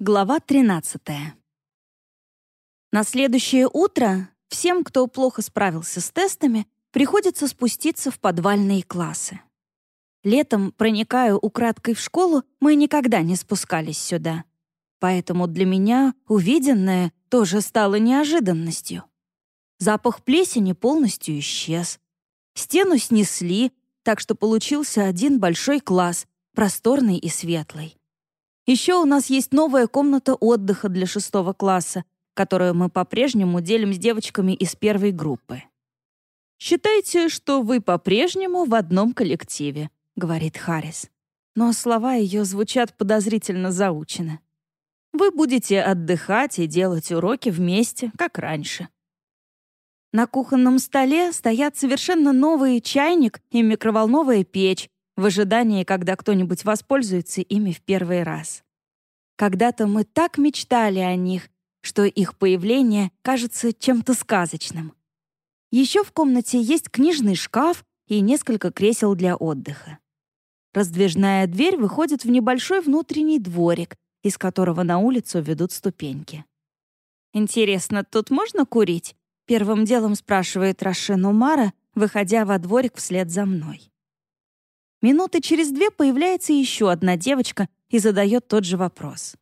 Глава 13. На следующее утро всем, кто плохо справился с тестами, приходится спуститься в подвальные классы. Летом, проникая украдкой в школу, мы никогда не спускались сюда. Поэтому для меня увиденное тоже стало неожиданностью. Запах плесени полностью исчез. Стену снесли, так что получился один большой класс, просторный и светлый. Еще у нас есть новая комната отдыха для шестого класса, которую мы по-прежнему делим с девочками из первой группы. «Считайте, что вы по-прежнему в одном коллективе», — говорит Харрис. Но слова ее звучат подозрительно заучено. «Вы будете отдыхать и делать уроки вместе, как раньше». На кухонном столе стоят совершенно новый чайник и микроволновая печь, в ожидании, когда кто-нибудь воспользуется ими в первый раз. Когда-то мы так мечтали о них, что их появление кажется чем-то сказочным. Еще в комнате есть книжный шкаф и несколько кресел для отдыха. Раздвижная дверь выходит в небольшой внутренний дворик, из которого на улицу ведут ступеньки. «Интересно, тут можно курить?» — первым делом спрашивает Рашин Умара, выходя во дворик вслед за мной. Минуты через две появляется еще одна девочка и задает тот же вопрос.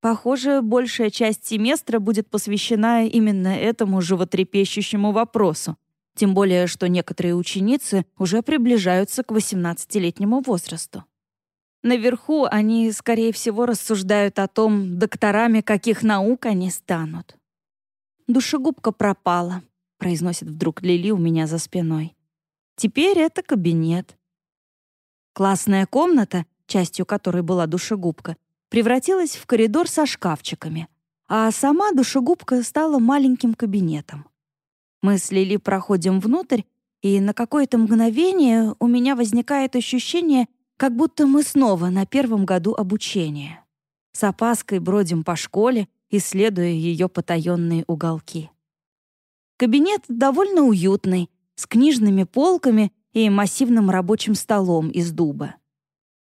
Похоже, большая часть семестра будет посвящена именно этому животрепещущему вопросу, тем более, что некоторые ученицы уже приближаются к 18-летнему возрасту. Наверху они, скорее всего, рассуждают о том, докторами каких наук они станут. «Душегубка пропала», — произносит вдруг Лили у меня за спиной. «Теперь это кабинет. Классная комната, частью которой была душегубка, превратилась в коридор со шкафчиками, а сама душегубка стала маленьким кабинетом. Мы с Лили проходим внутрь, и на какое-то мгновение у меня возникает ощущение, как будто мы снова на первом году обучения. С опаской бродим по школе, исследуя ее потаенные уголки. Кабинет довольно уютный, с книжными полками и массивным рабочим столом из дуба.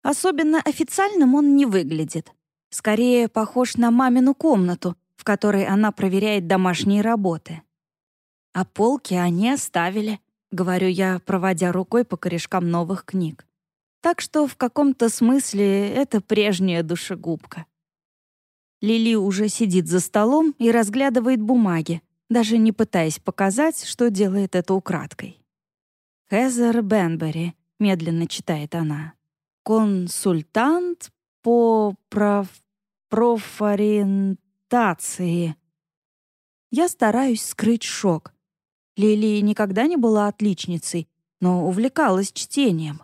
Особенно официальным он не выглядит. Скорее похож на мамину комнату, в которой она проверяет домашние работы. А полки они оставили, говорю я, проводя рукой по корешкам новых книг. Так что в каком-то смысле это прежняя душегубка. Лили уже сидит за столом и разглядывает бумаги, даже не пытаясь показать, что делает это украдкой. Хезер Бенбери», — медленно читает она. «Консультант по проф... профориентации». Я стараюсь скрыть шок. Лили никогда не была отличницей, но увлекалась чтением.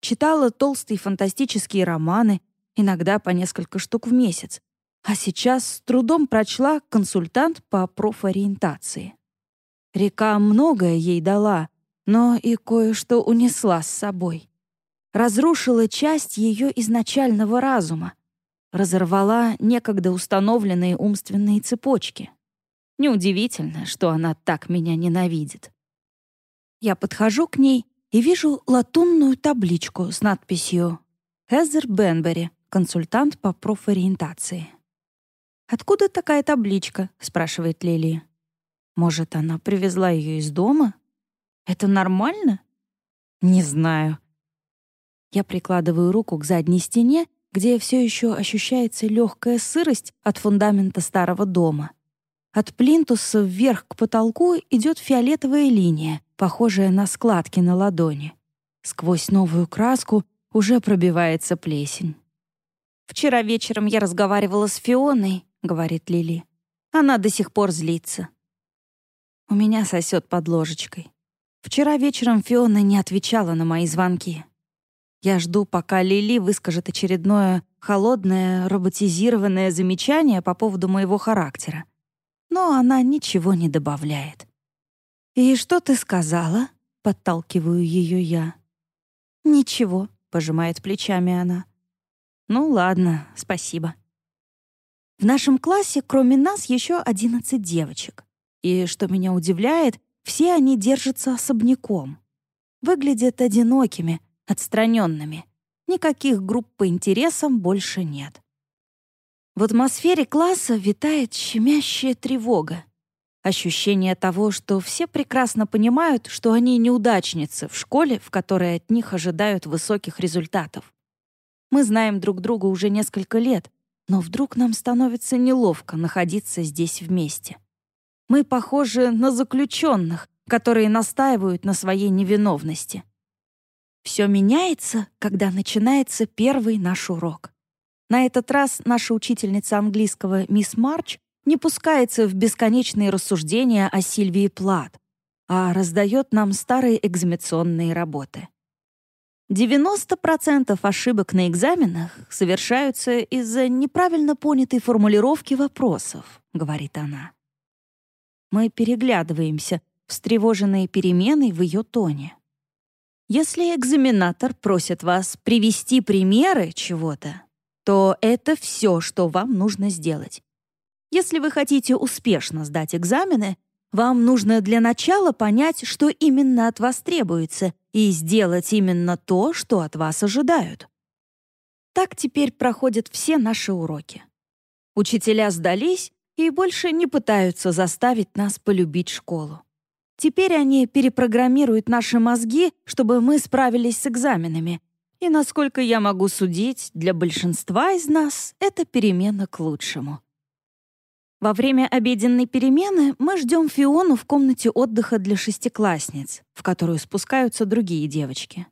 Читала толстые фантастические романы, иногда по несколько штук в месяц. А сейчас с трудом прочла «Консультант по профориентации». Река многое ей дала, но и кое-что унесла с собой. Разрушила часть ее изначального разума, разорвала некогда установленные умственные цепочки. Неудивительно, что она так меня ненавидит. Я подхожу к ней и вижу латунную табличку с надписью «Хезер Бенбери, консультант по профориентации». «Откуда такая табличка?» — спрашивает Лили. «Может, она привезла ее из дома?» Это нормально? Не знаю. Я прикладываю руку к задней стене, где все еще ощущается легкая сырость от фундамента старого дома. От плинтуса вверх к потолку идет фиолетовая линия, похожая на складки на ладони. Сквозь новую краску уже пробивается плесень. «Вчера вечером я разговаривала с Фионой», — говорит Лили. «Она до сих пор злится». У меня сосет под ложечкой. Вчера вечером Фиона не отвечала на мои звонки. Я жду, пока Лили выскажет очередное холодное, роботизированное замечание по поводу моего характера. Но она ничего не добавляет. «И что ты сказала?» — подталкиваю ее я. «Ничего», — пожимает плечами она. «Ну ладно, спасибо». В нашем классе кроме нас еще одиннадцать девочек. И, что меня удивляет, все они держатся особняком. Выглядят одинокими, отстраненными. Никаких групп по интересам больше нет. В атмосфере класса витает щемящая тревога. Ощущение того, что все прекрасно понимают, что они неудачницы в школе, в которой от них ожидают высоких результатов. Мы знаем друг друга уже несколько лет, но вдруг нам становится неловко находиться здесь вместе. Мы похожи на заключенных, которые настаивают на своей невиновности. Все меняется, когда начинается первый наш урок. На этот раз наша учительница английского мисс Марч не пускается в бесконечные рассуждения о Сильвии Плат, а раздает нам старые экзаменационные работы. 90% ошибок на экзаменах совершаются из-за неправильно понятой формулировки вопросов, говорит она. Мы переглядываемся, встревоженные переменой в ее тоне. Если экзаменатор просит вас привести примеры чего-то, то это все, что вам нужно сделать. Если вы хотите успешно сдать экзамены, вам нужно для начала понять, что именно от вас требуется, и сделать именно то, что от вас ожидают. Так теперь проходят все наши уроки. Учителя сдались и больше не пытаются заставить нас полюбить школу. Теперь они перепрограммируют наши мозги, чтобы мы справились с экзаменами. И, насколько я могу судить, для большинства из нас это перемена к лучшему. Во время обеденной перемены мы ждем Фиону в комнате отдыха для шестиклассниц, в которую спускаются другие девочки.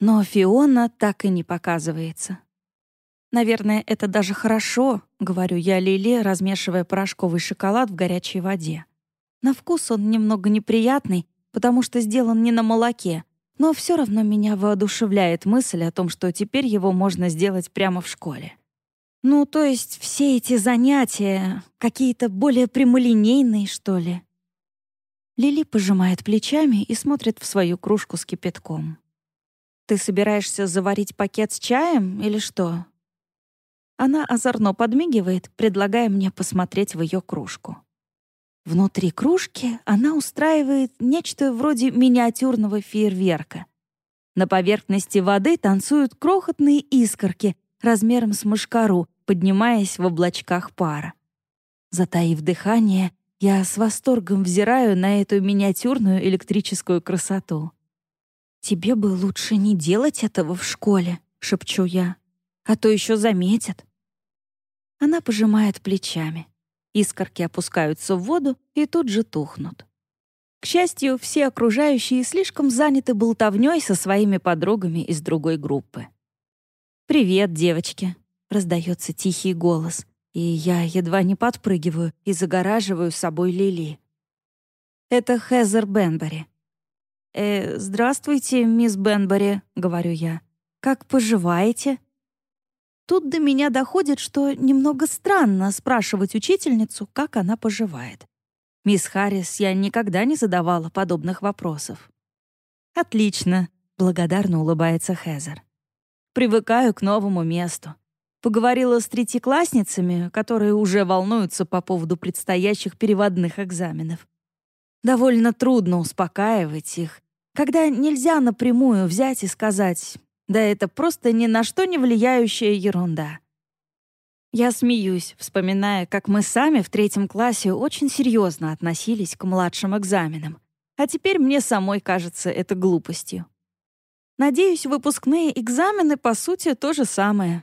Но Фиона так и не показывается. «Наверное, это даже хорошо», — говорю я Лиле, размешивая порошковый шоколад в горячей воде. На вкус он немного неприятный, потому что сделан не на молоке, но все равно меня воодушевляет мысль о том, что теперь его можно сделать прямо в школе. Ну, то есть все эти занятия какие-то более прямолинейные, что ли. Лили пожимает плечами и смотрит в свою кружку с кипятком. «Ты собираешься заварить пакет с чаем или что?» Она озорно подмигивает, предлагая мне посмотреть в ее кружку. Внутри кружки она устраивает нечто вроде миниатюрного фейерверка. На поверхности воды танцуют крохотные искорки, размером с мышкару, поднимаясь в облачках пара. Затаив дыхание, я с восторгом взираю на эту миниатюрную электрическую красоту. «Тебе бы лучше не делать этого в школе», — шепчу я, «а то еще заметят». Она пожимает плечами. Искорки опускаются в воду и тут же тухнут. К счастью, все окружающие слишком заняты болтовнёй со своими подругами из другой группы. «Привет, девочки!» — раздается тихий голос, и я едва не подпрыгиваю и загораживаю собой Лили. Это Хезер Бенбери. «Э, здравствуйте, мисс Бенбери», — говорю я. «Как поживаете?» Тут до меня доходит, что немного странно спрашивать учительницу, как она поживает. Мисс Харрис я никогда не задавала подобных вопросов. «Отлично», — благодарно улыбается Хезер. Привыкаю к новому месту. Поговорила с третьеклассницами, которые уже волнуются по поводу предстоящих переводных экзаменов. Довольно трудно успокаивать их, когда нельзя напрямую взять и сказать «да это просто ни на что не влияющая ерунда». Я смеюсь, вспоминая, как мы сами в третьем классе очень серьезно относились к младшим экзаменам, а теперь мне самой кажется это глупостью. Надеюсь, выпускные экзамены, по сути, то же самое.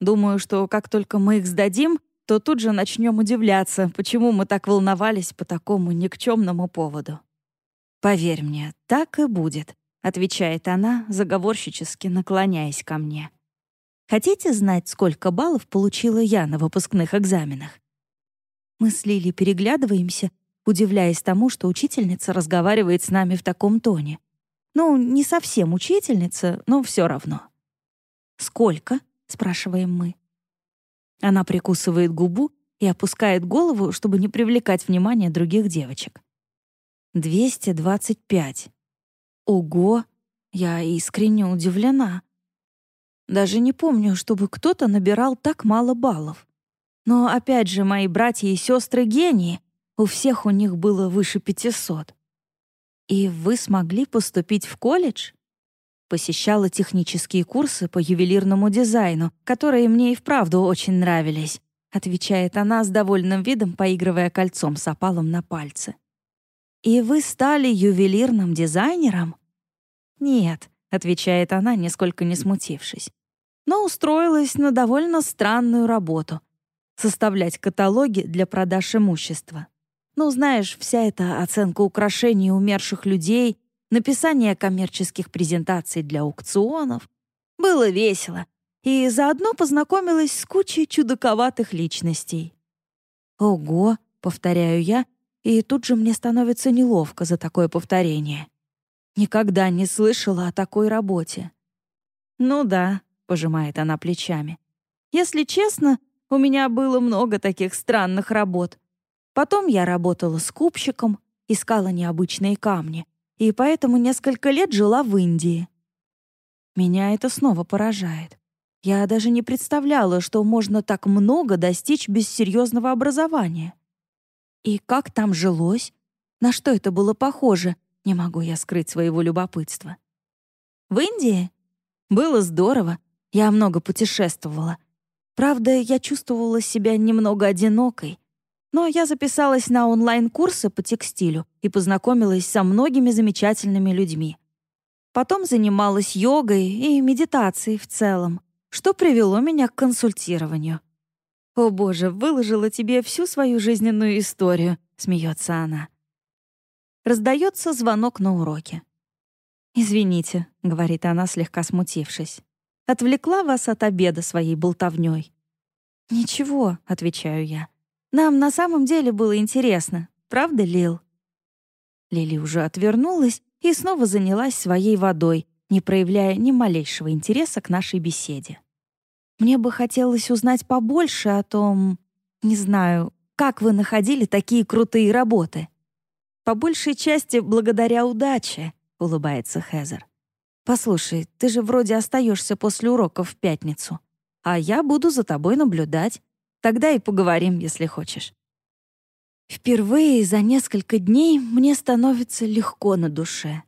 Думаю, что как только мы их сдадим, то тут же начнем удивляться, почему мы так волновались по такому никчемному поводу. «Поверь мне, так и будет», — отвечает она, заговорщически наклоняясь ко мне. «Хотите знать, сколько баллов получила я на выпускных экзаменах?» Мы с Лили переглядываемся, удивляясь тому, что учительница разговаривает с нами в таком тоне. Ну, не совсем учительница, но все равно. «Сколько?» — спрашиваем мы. Она прикусывает губу и опускает голову, чтобы не привлекать внимание других девочек. «Двести двадцать пять. Ого! Я искренне удивлена. Даже не помню, чтобы кто-то набирал так мало баллов. Но опять же, мои братья и сестры гении. У всех у них было выше пятисот. «И вы смогли поступить в колледж?» Посещала технические курсы по ювелирному дизайну, которые мне и вправду очень нравились. отвечает она с довольным видом, поигрывая кольцом с опалом на пальце. «И вы стали ювелирным дизайнером?» «Нет», — отвечает она, нисколько не смутившись. «Но устроилась на довольно странную работу — составлять каталоги для продаж имущества. Ну, знаешь, вся эта оценка украшений умерших людей, написание коммерческих презентаций для аукционов. Было весело, и заодно познакомилась с кучей чудаковатых личностей. «Ого!» — повторяю я, и тут же мне становится неловко за такое повторение. Никогда не слышала о такой работе. «Ну да», — пожимает она плечами. «Если честно, у меня было много таких странных работ. Потом я работала скупщиком, искала необычные камни, и поэтому несколько лет жила в Индии. Меня это снова поражает. Я даже не представляла, что можно так много достичь без серьезного образования. И как там жилось? На что это было похоже? Не могу я скрыть своего любопытства. В Индии? Было здорово. Я много путешествовала. Правда, я чувствовала себя немного одинокой. Но я записалась на онлайн-курсы по текстилю и познакомилась со многими замечательными людьми. Потом занималась йогой и медитацией в целом что привело меня к консультированию. «О боже, выложила тебе всю свою жизненную историю», — смеется она. Раздается звонок на уроке. «Извините», — говорит она, слегка смутившись. «Отвлекла вас от обеда своей болтовнёй». «Ничего», — отвечаю я. «Нам на самом деле было интересно. Правда, Лил?» Лили уже отвернулась и снова занялась своей водой, не проявляя ни малейшего интереса к нашей беседе. Мне бы хотелось узнать побольше о том, не знаю, как вы находили такие крутые работы. По большей части благодаря удаче, улыбается Хезер. Послушай, ты же вроде остаешься после уроков в пятницу, а я буду за тобой наблюдать. Тогда и поговорим, если хочешь. Впервые за несколько дней мне становится легко на душе.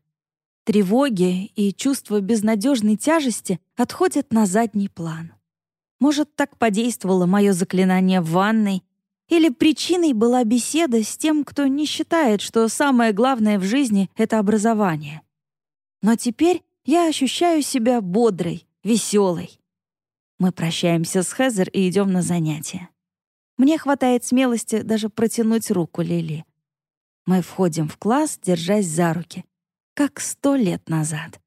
Тревоги и чувство безнадежной тяжести отходят на задний план. Может, так подействовало мое заклинание в ванной, или причиной была беседа с тем, кто не считает, что самое главное в жизни — это образование. Но теперь я ощущаю себя бодрой, веселой. Мы прощаемся с Хезер и идем на занятия. Мне хватает смелости даже протянуть руку Лили. Мы входим в класс, держась за руки как сто лет назад.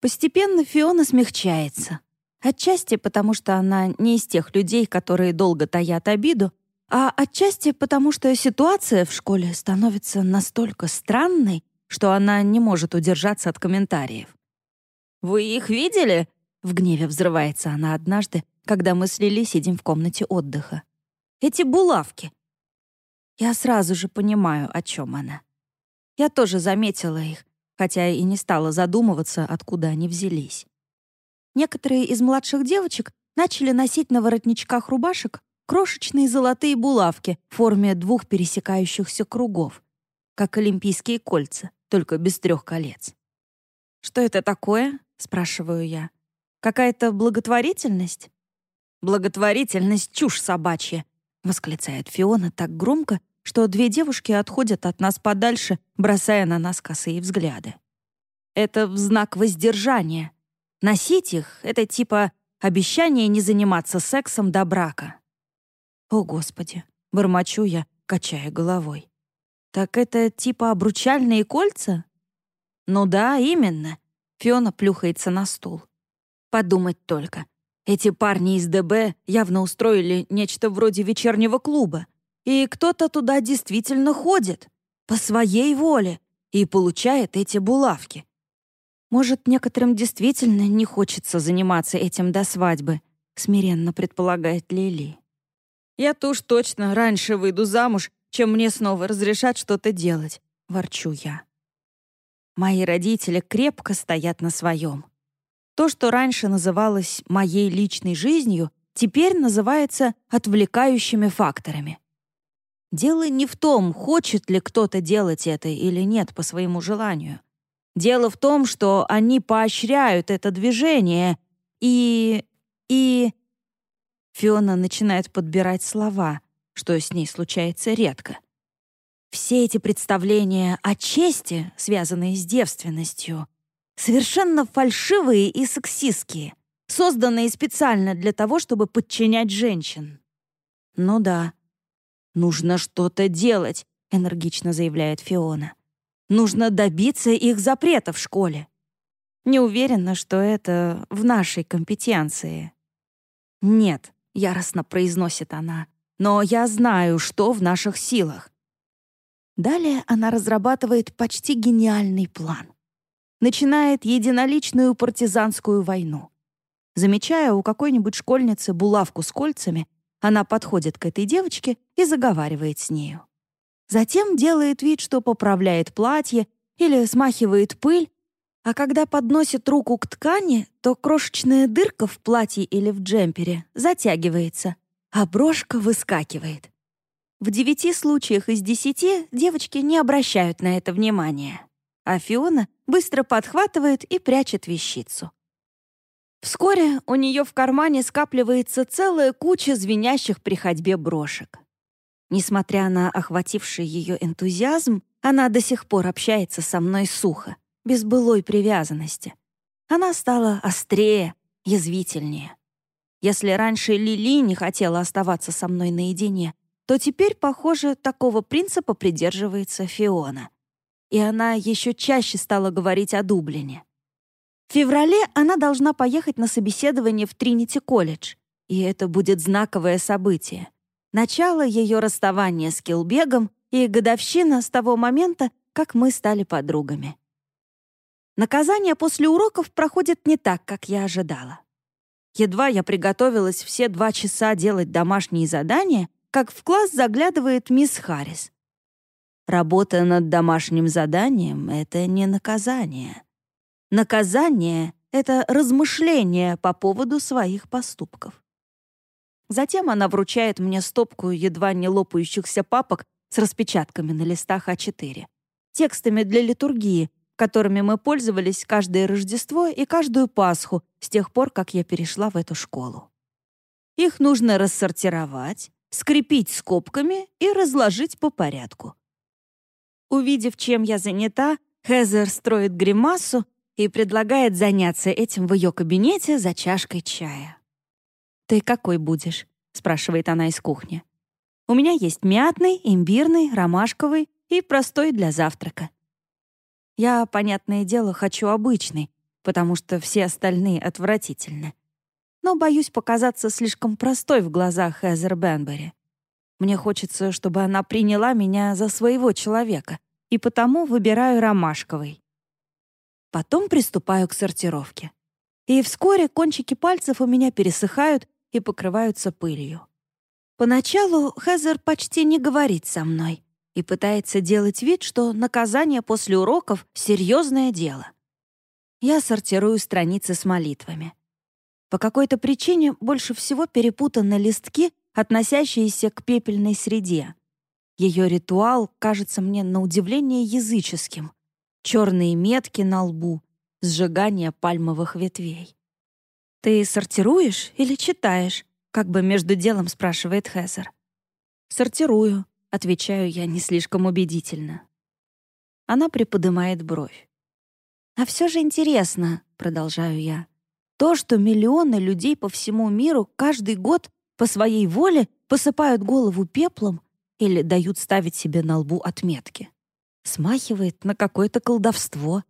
Постепенно Фиона смягчается. Отчасти потому, что она не из тех людей, которые долго таят обиду, а отчасти потому, что ситуация в школе становится настолько странной, что она не может удержаться от комментариев. «Вы их видели?» — в гневе взрывается она однажды, когда мы с Лили сидим в комнате отдыха. «Эти булавки!» Я сразу же понимаю, о чем она. Я тоже заметила их, хотя и не стала задумываться, откуда они взялись. Некоторые из младших девочек начали носить на воротничках рубашек крошечные золотые булавки в форме двух пересекающихся кругов, как олимпийские кольца, только без трех колец. «Что это такое?» — спрашиваю я. «Какая-то благотворительность?» «Благотворительность — чушь собачья!» — восклицает Фиона так громко, что две девушки отходят от нас подальше, бросая на нас косые взгляды. Это в знак воздержания. Носить их — это типа обещание не заниматься сексом до брака. О, Господи, бормочу я, качая головой. Так это типа обручальные кольца? Ну да, именно. Фиона плюхается на стул. Подумать только. Эти парни из ДБ явно устроили нечто вроде вечернего клуба. И кто-то туда действительно ходит, по своей воле, и получает эти булавки. Может, некоторым действительно не хочется заниматься этим до свадьбы, смиренно предполагает Лили. Я-то уж точно раньше выйду замуж, чем мне снова разрешат что-то делать, ворчу я. Мои родители крепко стоят на своем. То, что раньше называлось моей личной жизнью, теперь называется отвлекающими факторами. Дело не в том, хочет ли кто-то делать это или нет по своему желанию. Дело в том, что они поощряют это движение и... и... Фиона начинает подбирать слова, что с ней случается редко. Все эти представления о чести, связанные с девственностью, совершенно фальшивые и сексистские, созданные специально для того, чтобы подчинять женщин. Ну да, нужно что-то делать, энергично заявляет Фиона. Нужно добиться их запрета в школе. Не уверена, что это в нашей компетенции. Нет, яростно произносит она. Но я знаю, что в наших силах. Далее она разрабатывает почти гениальный план. Начинает единоличную партизанскую войну. Замечая у какой-нибудь школьницы булавку с кольцами, она подходит к этой девочке и заговаривает с нею. Затем делает вид, что поправляет платье или смахивает пыль, а когда подносит руку к ткани, то крошечная дырка в платье или в джемпере затягивается, а брошка выскакивает. В девяти случаях из десяти девочки не обращают на это внимания, а Фиона быстро подхватывает и прячет вещицу. Вскоре у нее в кармане скапливается целая куча звенящих при ходьбе брошек. Несмотря на охвативший ее энтузиазм, она до сих пор общается со мной сухо, без былой привязанности. Она стала острее, язвительнее. Если раньше Лили не хотела оставаться со мной наедине, то теперь, похоже, такого принципа придерживается Фиона. И она еще чаще стала говорить о Дублине. В феврале она должна поехать на собеседование в Тринити-колледж, и это будет знаковое событие. Начало ее расставания с Килбегом и годовщина с того момента, как мы стали подругами. Наказание после уроков проходит не так, как я ожидала. Едва я приготовилась все два часа делать домашние задания, как в класс заглядывает мисс Харрис. Работа над домашним заданием — это не наказание. Наказание — это размышление по поводу своих поступков. Затем она вручает мне стопку едва не лопающихся папок с распечатками на листах А4, текстами для литургии, которыми мы пользовались каждое Рождество и каждую Пасху с тех пор, как я перешла в эту школу. Их нужно рассортировать, скрепить скобками и разложить по порядку. Увидев, чем я занята, Хезер строит гримасу и предлагает заняться этим в ее кабинете за чашкой чая. «Ты какой будешь?» — спрашивает она из кухни. «У меня есть мятный, имбирный, ромашковый и простой для завтрака. Я, понятное дело, хочу обычный, потому что все остальные отвратительны но боюсь показаться слишком простой в глазах Эзер Бенбери. Мне хочется, чтобы она приняла меня за своего человека, и потому выбираю ромашковый. Потом приступаю к сортировке. И вскоре кончики пальцев у меня пересыхают и покрываются пылью. Поначалу Хезер почти не говорит со мной и пытается делать вид, что наказание после уроков — серьезное дело. Я сортирую страницы с молитвами. По какой-то причине больше всего перепутаны листки, относящиеся к пепельной среде. Ее ритуал кажется мне на удивление языческим. Черные метки на лбу, сжигание пальмовых ветвей. «Ты сортируешь или читаешь?» как бы между делом спрашивает Хезер. «Сортирую», — отвечаю я не слишком убедительно. Она приподнимает бровь. «А все же интересно», — продолжаю я, то, что миллионы людей по всему миру каждый год по своей воле посыпают голову пеплом или дают ставить себе на лбу отметки. Смахивает на какое-то колдовство.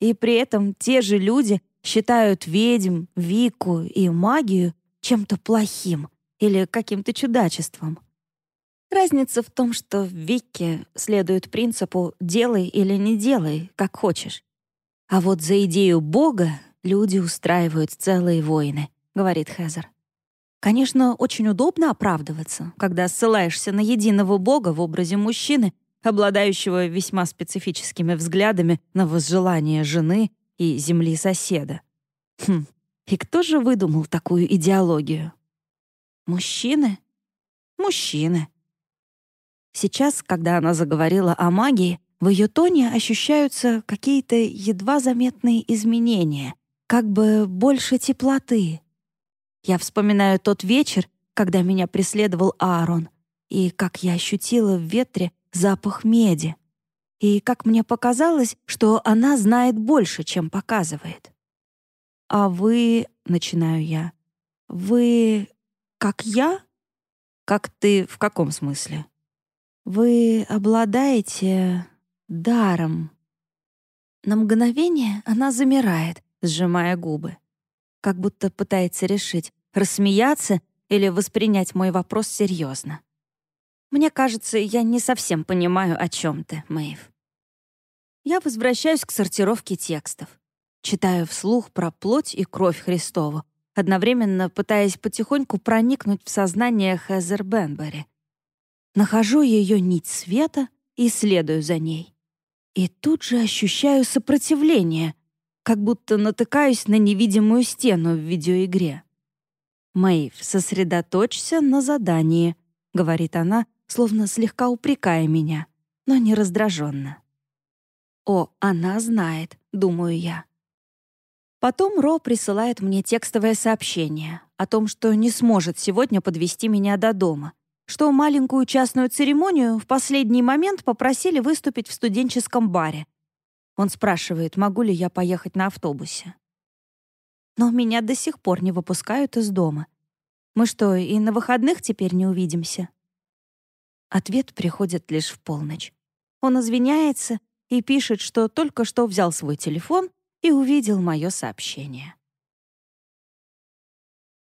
И при этом те же люди считают ведьм, вику и магию чем-то плохим или каким-то чудачеством. Разница в том, что в Вике следует принципу «делай или не делай, как хочешь». А вот за идею Бога люди устраивают целые войны», — говорит Хезер. Конечно, очень удобно оправдываться, когда ссылаешься на единого бога в образе мужчины, обладающего весьма специфическими взглядами на возжелание жены и земли соседа. Хм, и кто же выдумал такую идеологию? Мужчины? Мужчины. Сейчас, когда она заговорила о магии, в ее тоне ощущаются какие-то едва заметные изменения, как бы больше теплоты. Я вспоминаю тот вечер, когда меня преследовал Аарон, и как я ощутила в ветре запах меди, и как мне показалось, что она знает больше, чем показывает. «А вы...» — начинаю я. «Вы... как я?» «Как ты в каком смысле?» «Вы обладаете даром». На мгновение она замирает, сжимая губы, как будто пытается решить, рассмеяться или воспринять мой вопрос серьезно. Мне кажется, я не совсем понимаю, о чем ты, Мэйв. Я возвращаюсь к сортировке текстов. Читаю вслух про плоть и кровь Христову, одновременно пытаясь потихоньку проникнуть в сознание Хезер Бенбери. Нахожу ее нить света и следую за ней. И тут же ощущаю сопротивление, как будто натыкаюсь на невидимую стену в видеоигре. «Мэйв, сосредоточься на задании», — говорит она, словно слегка упрекая меня, но не раздраженно. «О, она знает», — думаю я. Потом Ро присылает мне текстовое сообщение о том, что не сможет сегодня подвести меня до дома, что маленькую частную церемонию в последний момент попросили выступить в студенческом баре. Он спрашивает, могу ли я поехать на автобусе. Но меня до сих пор не выпускают из дома. Мы что, и на выходных теперь не увидимся? Ответ приходит лишь в полночь. Он извиняется и пишет, что только что взял свой телефон и увидел мое сообщение.